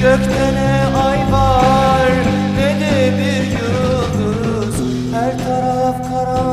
Gökte ne ay var. Ne de bir yıldız. Her taraf karanlık.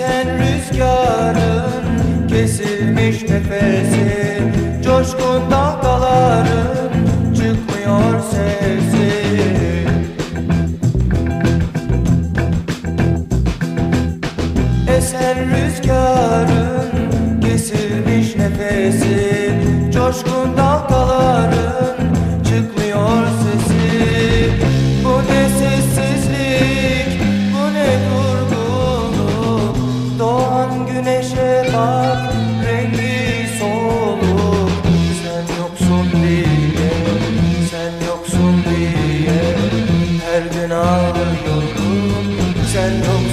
esen rüzgarın Kesilmiş nefesi Coşkun dalgaların Çıkmıyor sesi. Esen rüzgarın Kesilmiş nefesi Coşkun dalgaların Sen yoksun diye Her gün ağlıyorum. Sen yoksun